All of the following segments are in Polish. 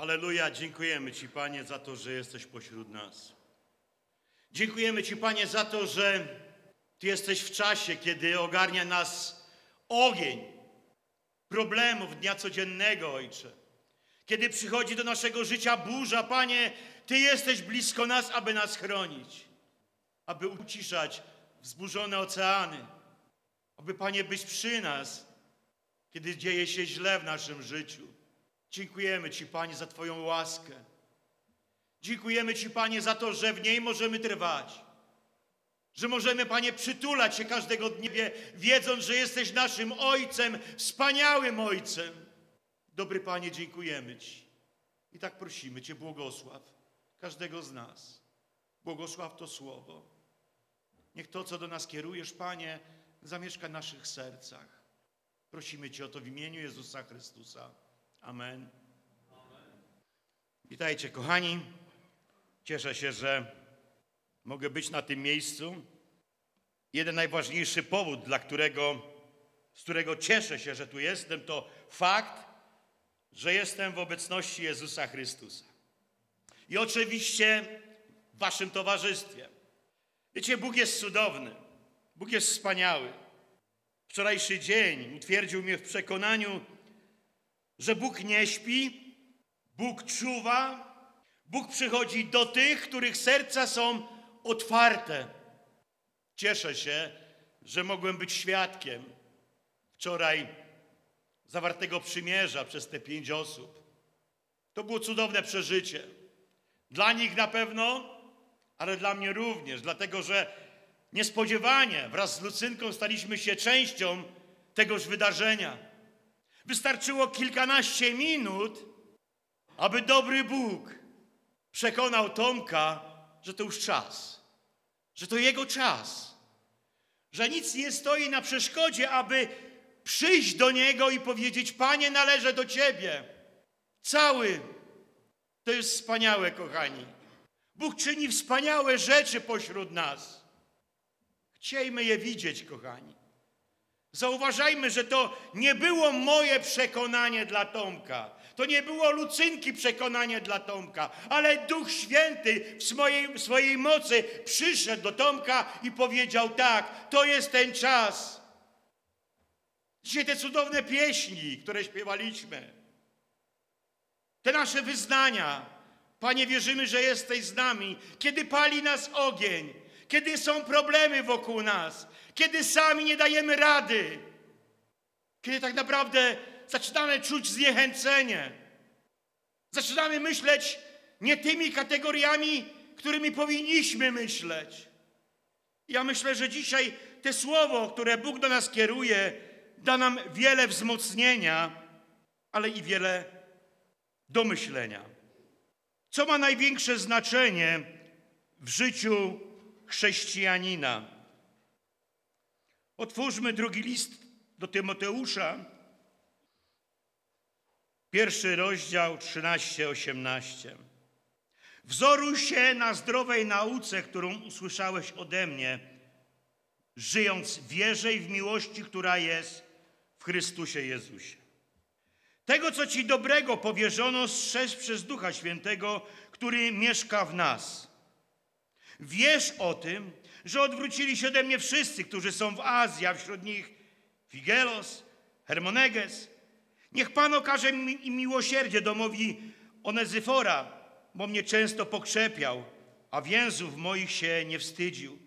Halleluja, dziękujemy Ci, Panie, za to, że jesteś pośród nas. Dziękujemy Ci, Panie, za to, że Ty jesteś w czasie, kiedy ogarnia nas ogień problemów dnia codziennego, Ojcze. Kiedy przychodzi do naszego życia burza, Panie, Ty jesteś blisko nas, aby nas chronić, aby uciszać wzburzone oceany, aby, Panie, być przy nas, kiedy dzieje się źle w naszym życiu. Dziękujemy Ci, Panie, za Twoją łaskę. Dziękujemy Ci, Panie, za to, że w niej możemy trwać. Że możemy, Panie, przytulać się każdego dnia, wiedząc, że jesteś naszym Ojcem, wspaniałym Ojcem. Dobry Panie, dziękujemy Ci. I tak prosimy Cię, błogosław każdego z nas. Błogosław to słowo. Niech to, co do nas kierujesz, Panie, zamieszka w naszych sercach. Prosimy Cię o to w imieniu Jezusa Chrystusa. Amen. Witajcie, kochani. Cieszę się, że mogę być na tym miejscu. Jeden najważniejszy powód, dla którego, z którego cieszę się, że tu jestem, to fakt, że jestem w obecności Jezusa Chrystusa. I oczywiście w Waszym towarzystwie. Wiecie, Bóg jest cudowny. Bóg jest wspaniały. Wczorajszy dzień utwierdził mnie w przekonaniu, że Bóg nie śpi, Bóg czuwa, Bóg przychodzi do tych, których serca są otwarte. Cieszę się, że mogłem być świadkiem wczoraj zawartego przymierza przez te pięć osób. To było cudowne przeżycie. Dla nich na pewno, ale dla mnie również, dlatego że niespodziewanie wraz z Lucynką staliśmy się częścią tegoż wydarzenia. Wystarczyło kilkanaście minut, aby dobry Bóg przekonał Tomka, że to już czas, że to jego czas, że nic nie stoi na przeszkodzie, aby przyjść do Niego i powiedzieć: Panie, należę do Ciebie. Cały. To jest wspaniałe, kochani. Bóg czyni wspaniałe rzeczy pośród nas. Chciejmy je widzieć, kochani. Zauważajmy, że to nie było moje przekonanie dla Tomka. To nie było Lucynki przekonanie dla Tomka, ale Duch Święty w swojej, w swojej mocy przyszedł do Tomka i powiedział tak, to jest ten czas. Dzisiaj te cudowne pieśni, które śpiewaliśmy, te nasze wyznania, Panie, wierzymy, że jesteś z nami, kiedy pali nas ogień, kiedy są problemy wokół nas, kiedy sami nie dajemy rady, kiedy tak naprawdę zaczynamy czuć zniechęcenie, zaczynamy myśleć nie tymi kategoriami, którymi powinniśmy myśleć. Ja myślę, że dzisiaj te słowo, które Bóg do nas kieruje, da nam wiele wzmocnienia, ale i wiele do myślenia. Co ma największe znaczenie w życiu chrześcijanina? Otwórzmy drugi list do Tymoteusza, pierwszy rozdział 13-18. Wzoruj się na zdrowej nauce, którą usłyszałeś ode mnie, żyjąc w wierze i w miłości, która jest w Chrystusie Jezusie. Tego, co Ci dobrego powierzono, strzeż przez Ducha Świętego, który mieszka w nas. Wiesz o tym, że odwrócili się ode mnie wszyscy, którzy są w Azji, a wśród nich Figelos, Hermoneges. Niech Pan okaże mi miłosierdzie domowi Onezyfora, bo mnie często pokrzepiał, a więzów moich się nie wstydził.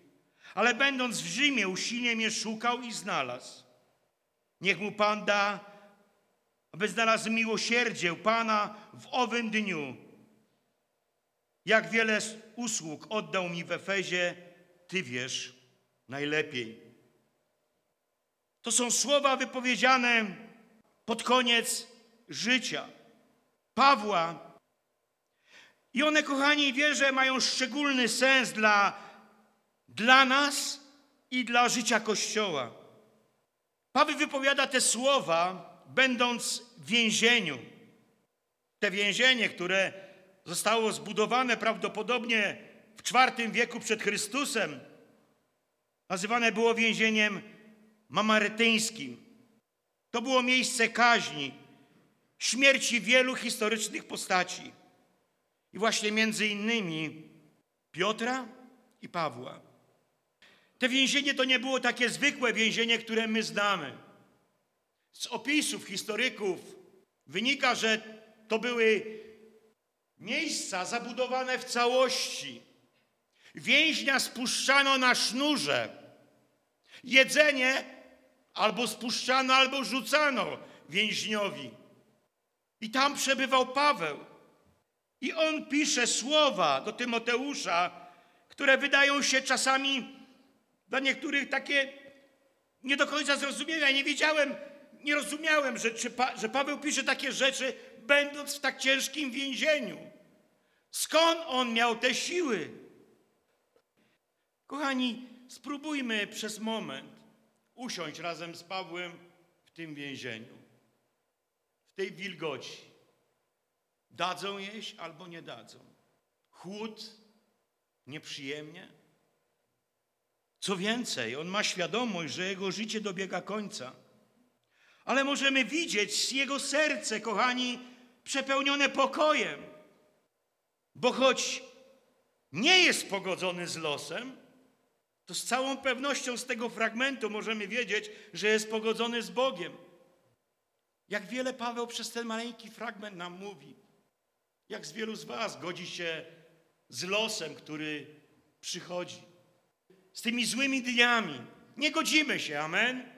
Ale będąc w Rzymie, usilnie mnie szukał i znalazł. Niech mu Pan da, aby znalazł miłosierdzie Pana w owym dniu. Jak wiele usług oddał mi w Efezie, Ty wiesz najlepiej. To są słowa wypowiedziane pod koniec życia Pawła. I one, kochani, wierzę, mają szczególny sens dla, dla nas i dla życia Kościoła. Paweł wypowiada te słowa, będąc w więzieniu. Te więzienie, które zostało zbudowane prawdopodobnie w IV wieku przed Chrystusem, nazywane było więzieniem mamaretyńskim. To było miejsce kaźni. śmierci wielu historycznych postaci. I właśnie między innymi Piotra i Pawła. Te więzienie to nie było takie zwykłe więzienie, które my znamy. Z opisów historyków wynika, że to były miejsca zabudowane w całości. Więźnia spuszczano na sznurze. Jedzenie albo spuszczano, albo rzucano więźniowi. I tam przebywał Paweł. I on pisze słowa do Tymoteusza, które wydają się czasami dla niektórych takie nie do końca zrozumiałe. Ja nie wiedziałem, nie rozumiałem, że, pa, że Paweł pisze takie rzeczy, będąc w tak ciężkim więzieniu. Skąd on miał te siły? Kochani, spróbujmy przez moment usiąść razem z Pawłem w tym więzieniu, w tej wilgoci. Dadzą jeść albo nie dadzą. Chłód, nieprzyjemnie. Co więcej, on ma świadomość, że jego życie dobiega końca. Ale możemy widzieć jego serce, kochani, przepełnione pokojem. Bo choć nie jest pogodzony z losem, to z całą pewnością z tego fragmentu możemy wiedzieć, że jest pogodzony z Bogiem. Jak wiele Paweł przez ten maleńki fragment nam mówi. Jak z wielu z Was godzi się z losem, który przychodzi. Z tymi złymi dniami. Nie godzimy się, amen?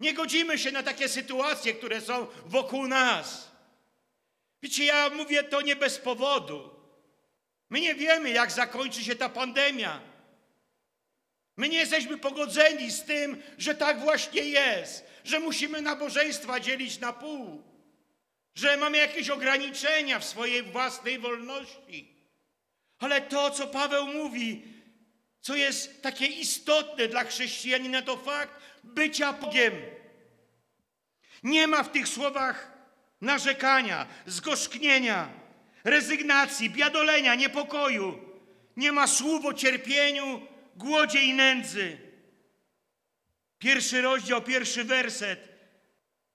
Nie godzimy się na takie sytuacje, które są wokół nas. Wiecie, ja mówię to nie bez powodu. My nie wiemy, jak zakończy się ta pandemia. My nie jesteśmy pogodzeni z tym, że tak właśnie jest, że musimy nabożeństwa dzielić na pół, że mamy jakieś ograniczenia w swojej własnej wolności. Ale to, co Paweł mówi, co jest takie istotne dla chrześcijanina, to fakt bycia Bogiem. Nie ma w tych słowach narzekania, zgorzknienia, rezygnacji, biadolenia, niepokoju. Nie ma słów o cierpieniu, głodzie i nędzy. Pierwszy rozdział, pierwszy werset.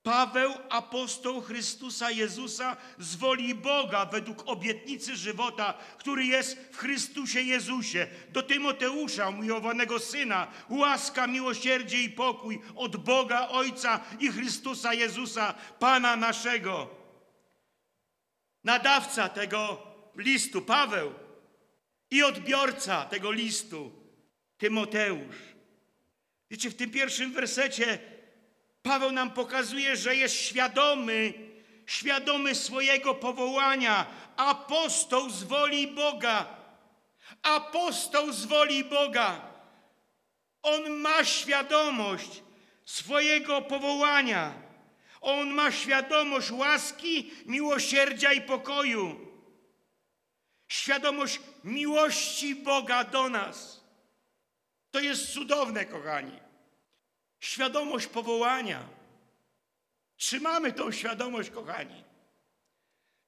Paweł, apostoł Chrystusa Jezusa, z woli Boga, według obietnicy żywota, który jest w Chrystusie Jezusie, do Tymoteusza, umiłowanego syna, łaska, miłosierdzie i pokój od Boga Ojca i Chrystusa Jezusa, Pana naszego. Nadawca tego listu, Paweł, i odbiorca tego listu, Tymoteusz. Wiecie, w tym pierwszym wersecie Paweł nam pokazuje, że jest świadomy, świadomy swojego powołania. Apostoł z woli Boga. Apostoł z woli Boga. On ma świadomość swojego powołania. On ma świadomość łaski, miłosierdzia i pokoju. Świadomość miłości Boga do nas. To jest cudowne, kochani. Świadomość powołania. Czy mamy tą świadomość, kochani?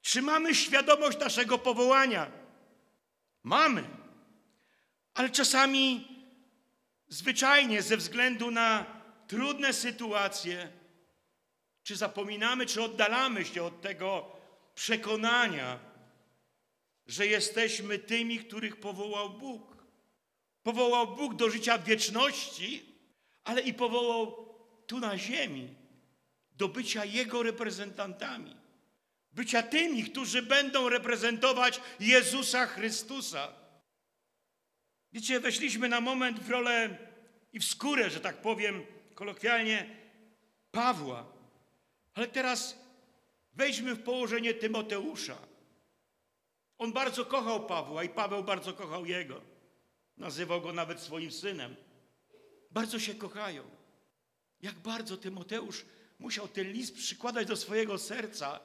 Czy mamy świadomość naszego powołania? Mamy. Ale czasami zwyczajnie ze względu na trudne sytuacje, czy zapominamy, czy oddalamy się od tego przekonania, że jesteśmy tymi, których powołał Bóg. Powołał Bóg do życia wieczności, ale i powołał tu na ziemi do bycia Jego reprezentantami. Bycia tymi, którzy będą reprezentować Jezusa Chrystusa. Wiecie, weszliśmy na moment w rolę i w skórę, że tak powiem kolokwialnie, Pawła. Ale teraz wejdźmy w położenie Tymoteusza. On bardzo kochał Pawła i Paweł bardzo kochał jego. Nazywał go nawet swoim synem. Bardzo się kochają. Jak bardzo Tymoteusz musiał ten list przykładać do swojego serca.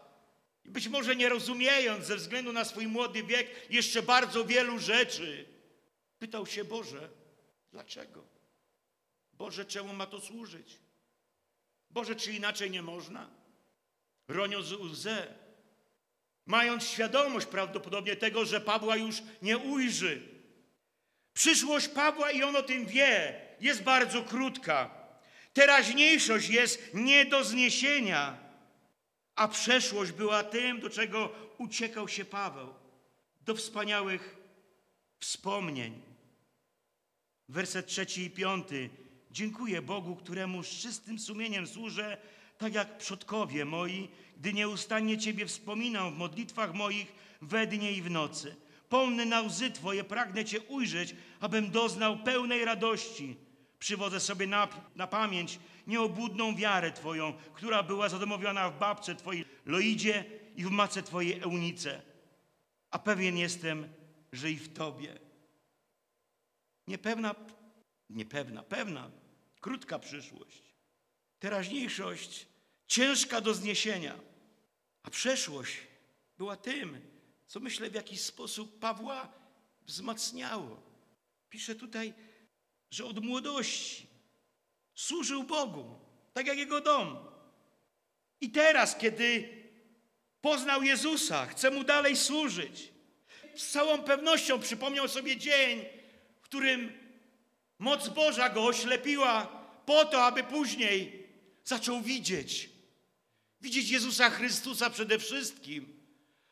I być może nie rozumiejąc ze względu na swój młody wiek jeszcze bardzo wielu rzeczy, pytał się Boże, dlaczego? Boże, czemu ma to służyć? Boże, czy inaczej nie można? Roniąc łzę, mając świadomość prawdopodobnie tego, że Pawła już nie ujrzy. Przyszłość Pawła i on o tym wie, jest bardzo krótka. Teraźniejszość jest nie do zniesienia. a przeszłość była tym, do czego uciekał się Paweł. Do wspaniałych wspomnień. Werset trzeci i piąty. Dziękuję Bogu, któremu z czystym sumieniem służę, tak jak przodkowie moi, gdy nieustannie Ciebie wspominam w modlitwach moich we dnie i w nocy. Pomny na łzy Twoje, pragnę Cię ujrzeć, abym doznał pełnej radości. Przywodzę sobie na, na pamięć nieobłudną wiarę Twoją, która była zadomowiona w babce Twojej Loidzie i w mace Twojej Eunice. A pewien jestem, że i w Tobie. Niepewna, niepewna, pewna, krótka przyszłość. Teraźniejszość ciężka do zniesienia, a przeszłość była tym, co myślę w jakiś sposób Pawła wzmacniało. Pisze tutaj, że od młodości służył Bogu, tak jak jego dom. I teraz, kiedy poznał Jezusa, chce mu dalej służyć, z całą pewnością przypomniał sobie dzień, w którym moc Boża go oślepiła po to, aby później zaczął widzieć. Widzieć Jezusa Chrystusa przede wszystkim,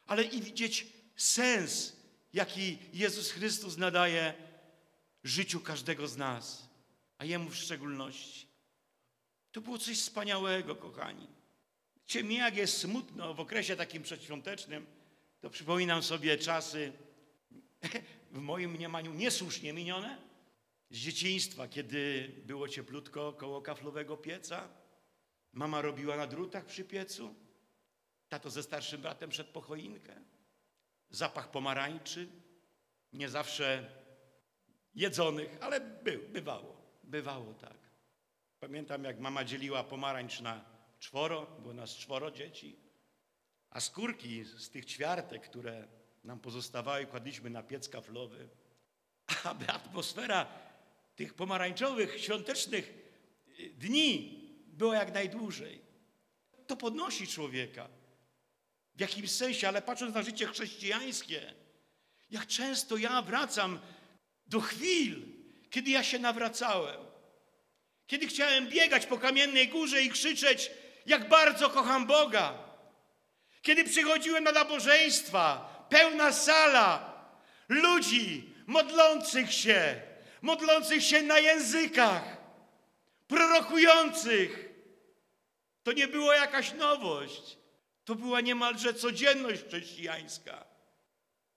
ale i widzieć sens, jaki Jezus Chrystus nadaje życiu każdego z nas, a Jemu w szczególności. To było coś wspaniałego, kochani. Wiecie, mi jak jest smutno w okresie takim przedświątecznym, to przypominam sobie czasy w moim mniemaniu niesłusznie minione z dzieciństwa, kiedy było cieplutko koło kaflowego pieca. Mama robiła na drutach przy piecu, tato ze starszym bratem przed pochoinkę. Zapach pomarańczy, nie zawsze jedzonych, ale był, bywało, bywało tak. Pamiętam, jak mama dzieliła pomarańcz na czworo, było nas czworo dzieci, a skórki z tych ćwiartek, które nam pozostawały, kładliśmy na piec kaflowy, aby atmosfera tych pomarańczowych, świątecznych dni była jak najdłużej. To podnosi człowieka w jakimś sensie, ale patrząc na życie chrześcijańskie, jak często ja wracam do chwil, kiedy ja się nawracałem. Kiedy chciałem biegać po kamiennej górze i krzyczeć, jak bardzo kocham Boga. Kiedy przychodziłem na nabożeństwa, pełna sala ludzi modlących się, modlących się na językach, prorokujących. To nie była jakaś nowość. To była niemalże codzienność chrześcijańska.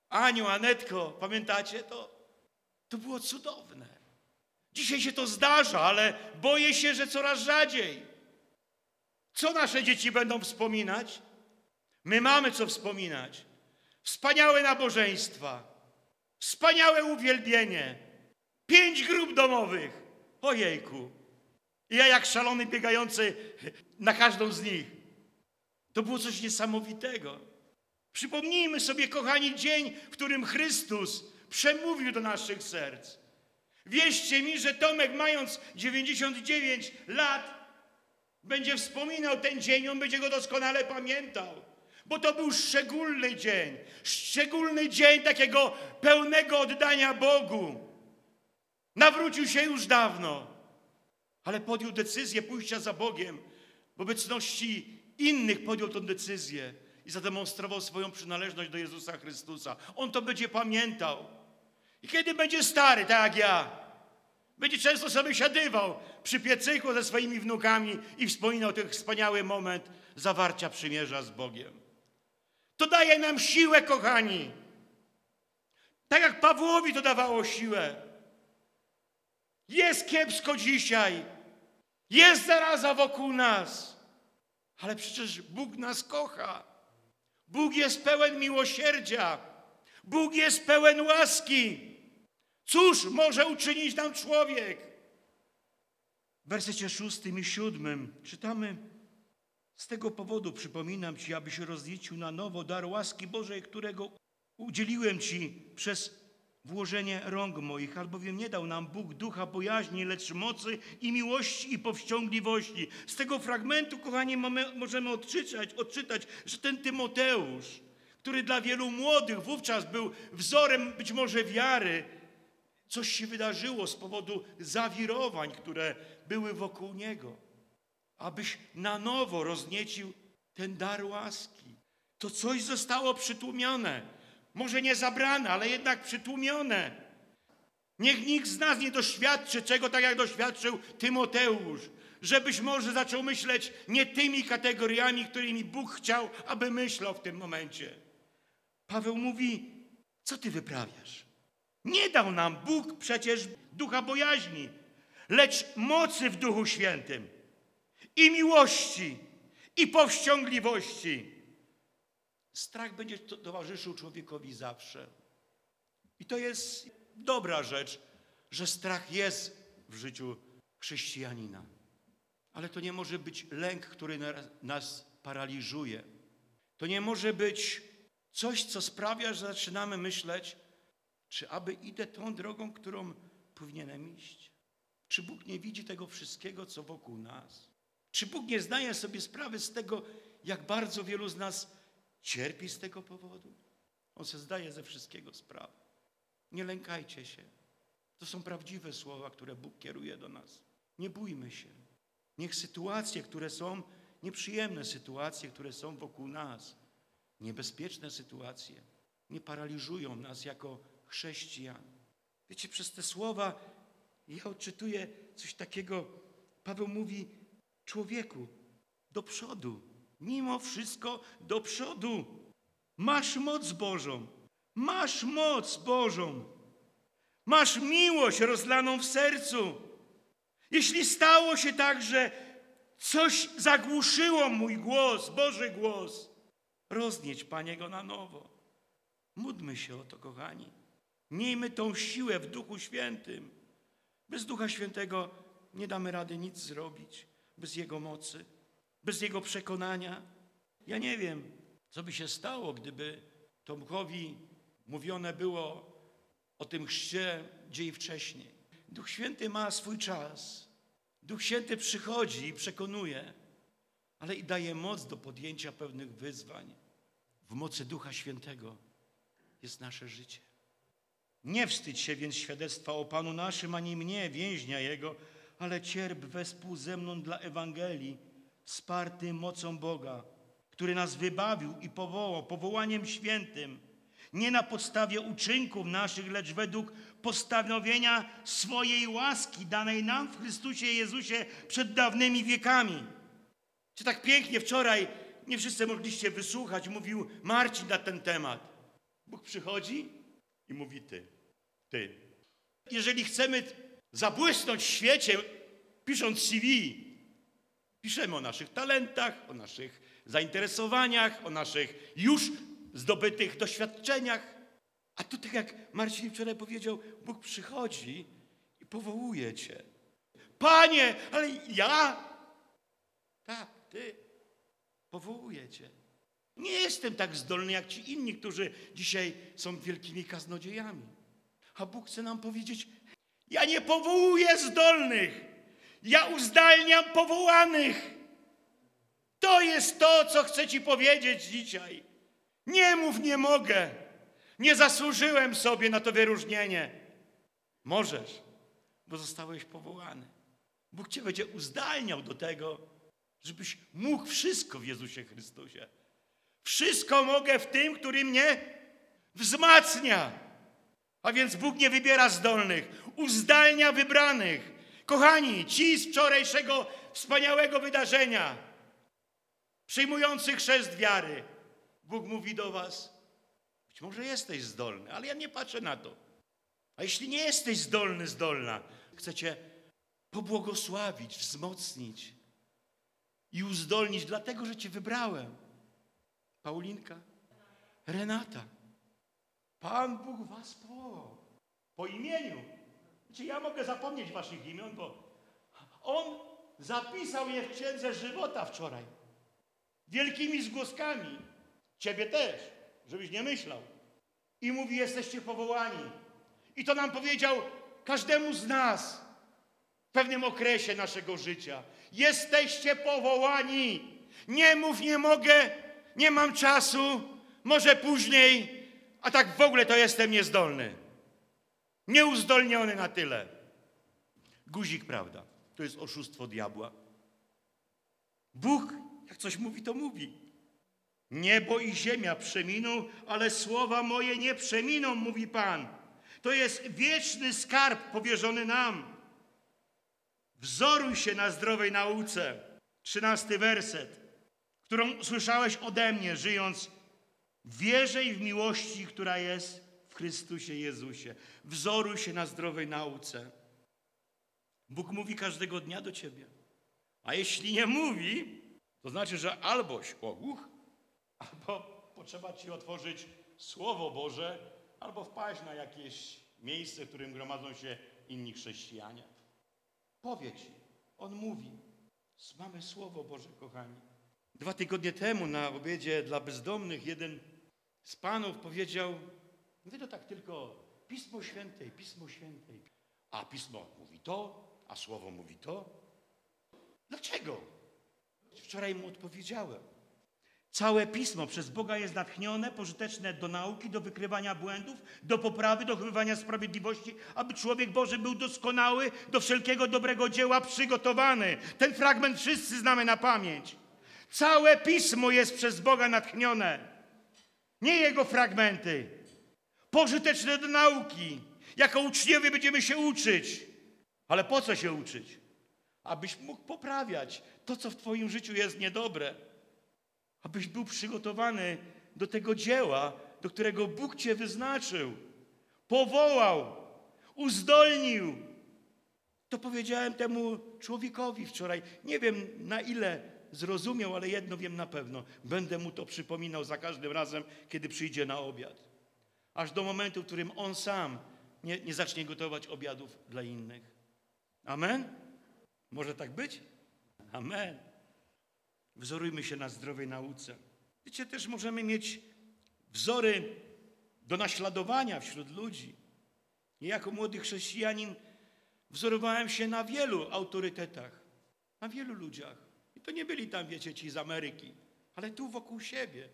Aniu, Anetko, pamiętacie to? To było cudowne. Dzisiaj się to zdarza, ale boję się, że coraz rzadziej. Co nasze dzieci będą wspominać? My mamy co wspominać. Wspaniałe nabożeństwa, wspaniałe uwielbienie, pięć grup domowych. Ojejku. I ja jak szalony biegający na każdą z nich. To było coś niesamowitego. Przypomnijmy sobie, kochani, dzień, w którym Chrystus przemówił do naszych serc. Wierzcie mi, że Tomek, mając 99 lat, będzie wspominał ten dzień, on będzie go doskonale pamiętał. Bo to był szczególny dzień, szczególny dzień takiego pełnego oddania Bogu. Nawrócił się już dawno, ale podjął decyzję pójścia za Bogiem. W obecności innych podjął tę decyzję i zademonstrował swoją przynależność do Jezusa Chrystusa. On to będzie pamiętał. I kiedy będzie stary, tak jak ja, będzie często sobie siadywał przy piecyku ze swoimi wnukami i wspominał ten wspaniały moment zawarcia przymierza z Bogiem. To daje nam siłę, kochani. Tak jak Pawłowi to dawało siłę. Jest kiepsko dzisiaj. Jest zaraza wokół nas. Ale przecież Bóg nas kocha. Bóg jest pełen miłosierdzia. Bóg jest pełen łaski. Cóż może uczynić nam człowiek? W wersecie szóstym i siódmym czytamy z tego powodu przypominam Ci, abyś rozliczył na nowo dar łaski Bożej, którego udzieliłem Ci przez włożenie rąk moich, albowiem nie dał nam Bóg ducha bojaźni, lecz mocy i miłości i powściągliwości. Z tego fragmentu, kochani, mamy, możemy odczytać, odczytać, że ten Tymoteusz, który dla wielu młodych wówczas był wzorem być może wiary, coś się wydarzyło z powodu zawirowań, które były wokół niego. Abyś na nowo rozniecił ten dar łaski. To coś zostało przytłumione. Może nie zabrane, ale jednak przytłumione. Niech nikt z nas nie doświadczy czego tak jak doświadczył Tymoteusz. Żebyś może zaczął myśleć nie tymi kategoriami, którymi Bóg chciał, aby myślał w tym momencie. Paweł mówi, co ty wyprawiasz? Nie dał nam Bóg przecież ducha bojaźni, lecz mocy w Duchu Świętym i miłości i powściągliwości. Strach będzie to- towarzyszył człowiekowi zawsze. I to jest dobra rzecz, że strach jest w życiu chrześcijanina. Ale to nie może być lęk, który na- nas paraliżuje. To nie może być coś, co sprawia, że zaczynamy myśleć, czy aby idę tą drogą, którą powinienem iść? Czy Bóg nie widzi tego wszystkiego, co wokół nas? Czy Bóg nie zdaje sobie sprawy z tego, jak bardzo wielu z nas cierpi z tego powodu? On se zdaje ze wszystkiego sprawę. Nie lękajcie się. To są prawdziwe słowa, które Bóg kieruje do nas. Nie bójmy się. Niech sytuacje, które są, nieprzyjemne sytuacje, które są wokół nas, niebezpieczne sytuacje, nie paraliżują nas jako chrześcijan. Wiecie, przez te słowa ja odczytuję coś takiego. Paweł mówi, człowieku, do przodu. Mimo wszystko do przodu. Masz moc Bożą. Masz moc Bożą. Masz miłość rozlaną w sercu. Jeśli stało się tak, że coś zagłuszyło mój głos, Boży głos, roznieć Panie go na nowo. Módlmy się o to, kochani. Miejmy tą siłę w Duchu Świętym. Bez Ducha Świętego nie damy rady nic zrobić. Bez Jego mocy, bez Jego przekonania. Ja nie wiem, co by się stało, gdyby Tomkowi mówione było o tym chrzcie dzień wcześniej. Duch Święty ma swój czas. Duch Święty przychodzi i przekonuje, ale i daje moc do podjęcia pewnych wyzwań. W mocy Ducha Świętego jest nasze życie. Nie wstydź się więc świadectwa o Panu naszym, ani mnie, więźnia Jego, ale cierp wespół ze mną dla Ewangelii, wsparty mocą Boga, który nas wybawił i powołał powołaniem świętym, nie na podstawie uczynków naszych, lecz według postanowienia swojej łaski danej nam w Chrystusie Jezusie przed dawnymi wiekami. Czy tak pięknie wczoraj, nie wszyscy mogliście wysłuchać, mówił Marcin na ten temat. Bóg przychodzi i mówi ty, ty. Jeżeli chcemy zabłysnąć w świecie, pisząc CV, piszemy o naszych talentach, o naszych zainteresowaniach, o naszych już zdobytych doświadczeniach. A tu tak jak Marcin wczoraj powiedział, Bóg przychodzi i powołuje cię. Panie, ale ja? Tak, ty. Powołuję cię. Nie jestem tak zdolny jak ci inni, którzy dzisiaj są wielkimi kaznodziejami. A Bóg chce nam powiedzieć, ja nie powołuję zdolnych, ja uzdalniam powołanych. To jest to, co chcę ci powiedzieć dzisiaj. Nie mów, nie mogę. Nie zasłużyłem sobie na to wyróżnienie. Możesz, bo zostałeś powołany. Bóg cię będzie uzdalniał do tego, żebyś mógł wszystko w Jezusie Chrystusie. Wszystko mogę w tym, który mnie wzmacnia. A więc Bóg nie wybiera zdolnych, uzdalnia wybranych. Kochani, ci z wczorajszego wspaniałego wydarzenia, przyjmujących chrzest wiary, Bóg mówi do was, być może jesteś zdolny, ale ja nie patrzę na to. A jeśli nie jesteś zdolny, zdolna, chcecie pobłogosławić, wzmocnić i uzdolnić, dlatego że cię wybrałem. Paulinka, Renata, Pan Bóg was powołał po imieniu. Znaczy, ja mogę zapomnieć waszych imion, bo On zapisał je w Księdze Żywota wczoraj. Wielkimi zgłoskami. Ciebie też, żebyś nie myślał. I mówi, jesteście powołani. I to nam powiedział każdemu z nas w pewnym okresie naszego życia. Jesteście powołani. Nie mów, nie mogę, nie mam czasu, może później, a tak w ogóle to jestem niezdolny. Nieuzdolniony na tyle. Guzik, prawda? To jest oszustwo diabła. Bóg Jak coś mówi, to mówi. Niebo i ziemia przeminą, ale słowa moje nie przeminą, mówi Pan. To jest wieczny skarb powierzony nam. Wzoruj się na zdrowej nauce. Trzynasty werset, którą słyszałeś ode mnie, żyjąc w wierze i w miłości, która jest w Chrystusie Jezusie. Wzoruj się na zdrowej nauce. Bóg mówi każdego dnia do ciebie. A jeśli nie mówi, to znaczy, że alboś ogłuch, albo potrzeba ci otworzyć Słowo Boże, albo wpaść na jakieś miejsce, w którym gromadzą się inni chrześcijanie. Powie ci, on mówi. Mamy Słowo Boże, kochani. Dwa tygodnie temu na obiedzie dla bezdomnych jeden z panów powiedział, mówię to tak tylko, Pismo Święte, Pismo Święte. A Pismo mówi to, a Słowo mówi to. Dlaczego? Wczoraj mu odpowiedziałem. Całe pismo przez Boga jest natchnione, pożyteczne do nauki, do wykrywania błędów, do poprawy, do chowywania sprawiedliwości, aby człowiek Boży był doskonały, do wszelkiego dobrego dzieła przygotowany. Ten fragment wszyscy znamy na pamięć. Całe pismo jest przez Boga natchnione, nie jego fragmenty. Pożyteczne do nauki. Jako uczniowie będziemy się uczyć. Ale po co się uczyć? Abyś mógł poprawiać to, co w Twoim życiu jest niedobre abyś był przygotowany do tego dzieła, do którego Bóg Cię wyznaczył, powołał, uzdolnił. To powiedziałem temu człowiekowi wczoraj. Nie wiem na ile zrozumiał, ale jedno wiem na pewno. Będę mu to przypominał za każdym razem, kiedy przyjdzie na obiad. Aż do momentu, w którym on sam nie, nie zacznie gotować obiadów dla innych. Amen? Może tak być? Amen. Wzorujmy się na zdrowej nauce. Wiecie, też możemy mieć wzory do naśladowania wśród ludzi. I jako młody chrześcijanin wzorowałem się na wielu autorytetach, na wielu ludziach. I to nie byli tam, wiecie, ci z Ameryki, ale tu wokół siebie,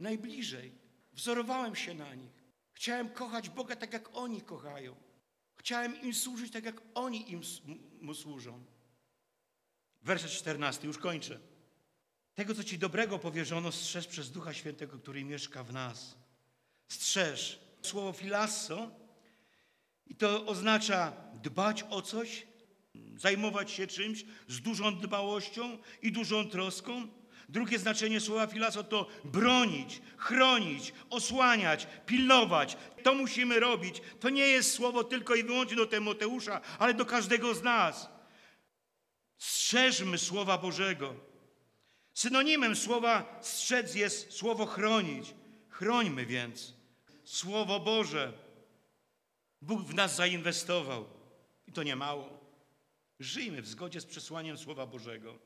najbliżej. Wzorowałem się na nich. Chciałem kochać Boga tak, jak oni kochają. Chciałem im służyć tak, jak oni im, mu służą. Werset 14, już kończę. Tego, co Ci dobrego powierzono, strzeż przez Ducha Świętego, który mieszka w nas. Strzeż. Słowo filasso i to oznacza dbać o coś, zajmować się czymś z dużą dbałością i dużą troską. Drugie znaczenie słowa filasso to bronić, chronić, osłaniać, pilnować. To musimy robić. To nie jest słowo tylko i wyłącznie do Tymoteusza, ale do każdego z nas. Strzeżmy Słowa Bożego. Synonimem słowa strzec jest słowo chronić. Chrońmy więc Słowo Boże. Bóg w nas zainwestował i to nie mało. Żyjmy w zgodzie z przesłaniem Słowa Bożego.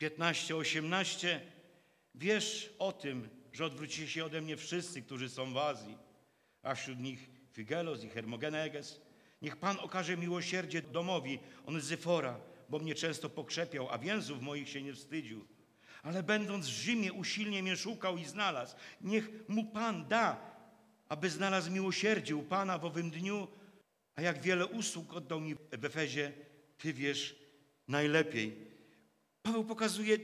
15-18 Wiesz o tym, że odwrócili się ode mnie wszyscy, którzy są w Azji, a wśród nich Figelos i Hermogeneges. Niech Pan okaże miłosierdzie domowi Onyzyfora, bo mnie często pokrzepiał, a więzów moich się nie wstydził ale będąc w Rzymie usilnie mnie szukał i znalazł. Niech mu Pan da, aby znalazł miłosierdzie u Pana w owym dniu, a jak wiele usług oddał mi w Efezie, Ty wiesz najlepiej. Paweł pokazuje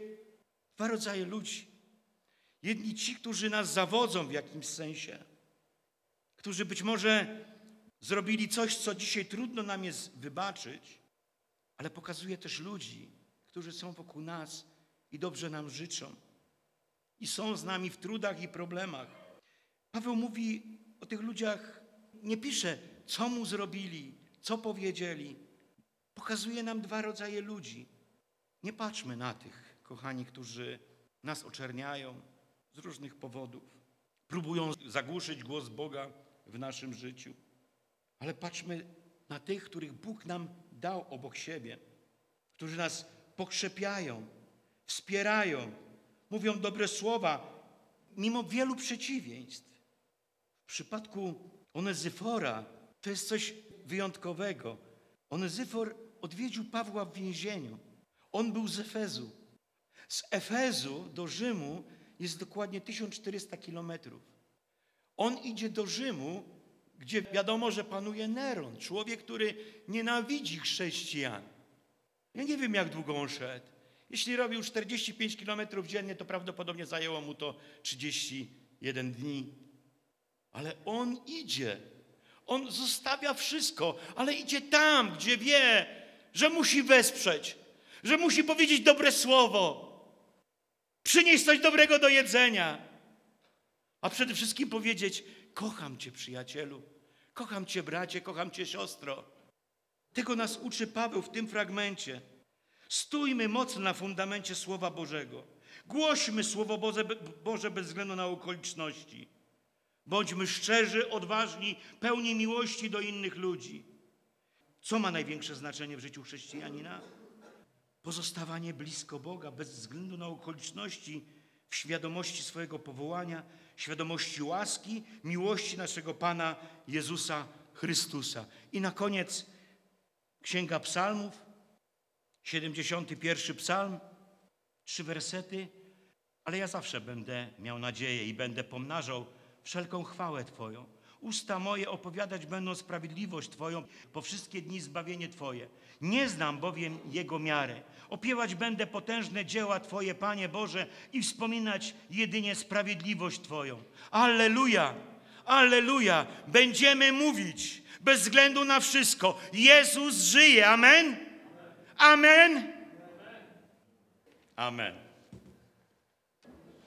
dwa rodzaje ludzi. Jedni ci, którzy nas zawodzą w jakimś sensie, którzy być może zrobili coś, co dzisiaj trudno nam jest wybaczyć, ale pokazuje też ludzi, którzy są wokół nas i dobrze nam życzą. I są z nami w trudach i problemach. Paweł mówi o tych ludziach, nie pisze, co mu zrobili, co powiedzieli. Pokazuje nam dwa rodzaje ludzi. Nie patrzmy na tych, kochani, którzy nas oczerniają z różnych powodów. Próbują zagłuszyć głos Boga w naszym życiu. Ale patrzmy na tych, których Bóg nam dał obok siebie, którzy nas pokrzepiają, wspierają, mówią dobre słowa, mimo wielu przeciwieństw. W przypadku Onezyfora to jest coś wyjątkowego. Onezyfor odwiedził Pawła w więzieniu. On był z Efezu. Z Efezu do Rzymu jest dokładnie 1400 kilometrów. On idzie do Rzymu, gdzie wiadomo, że panuje Neron, człowiek, który nienawidzi chrześcijan. Ja nie wiem, jak długo on szedł. Jeśli robił 45 km dziennie, to prawdopodobnie zajęło mu to 31 dni. Ale on idzie. On zostawia wszystko, ale idzie tam, gdzie wie, że musi wesprzeć, że musi powiedzieć dobre słowo, przynieść coś dobrego do jedzenia, a przede wszystkim powiedzieć: Kocham Cię, przyjacielu, kocham Cię, bracie, kocham Cię, siostro. Tego nas uczy Paweł w tym fragmencie. Stójmy mocno na fundamencie Słowa Bożego. Głośmy Słowo Boże, Boże bez względu na okoliczności. Bądźmy szczerzy, odważni, pełni miłości do innych ludzi. Co ma największe znaczenie w życiu chrześcijanina? Pozostawanie blisko Boga bez względu na okoliczności, w świadomości swojego powołania, świadomości łaski, miłości naszego Pana Jezusa Chrystusa. I na koniec Księga Psalmów, 71 Psalm, trzy wersety, ale ja zawsze będę miał nadzieję i będę pomnażał wszelką chwałę Twoją. Usta moje opowiadać będą sprawiedliwość Twoją, po wszystkie dni zbawienie Twoje. Nie znam bowiem Jego miarę. Opiewać będę potężne dzieła Twoje, Panie Boże, i wspominać jedynie sprawiedliwość Twoją. Alleluja! Alleluja! Będziemy mówić bez względu na wszystko. Jezus żyje. Amen? Amen? Amen.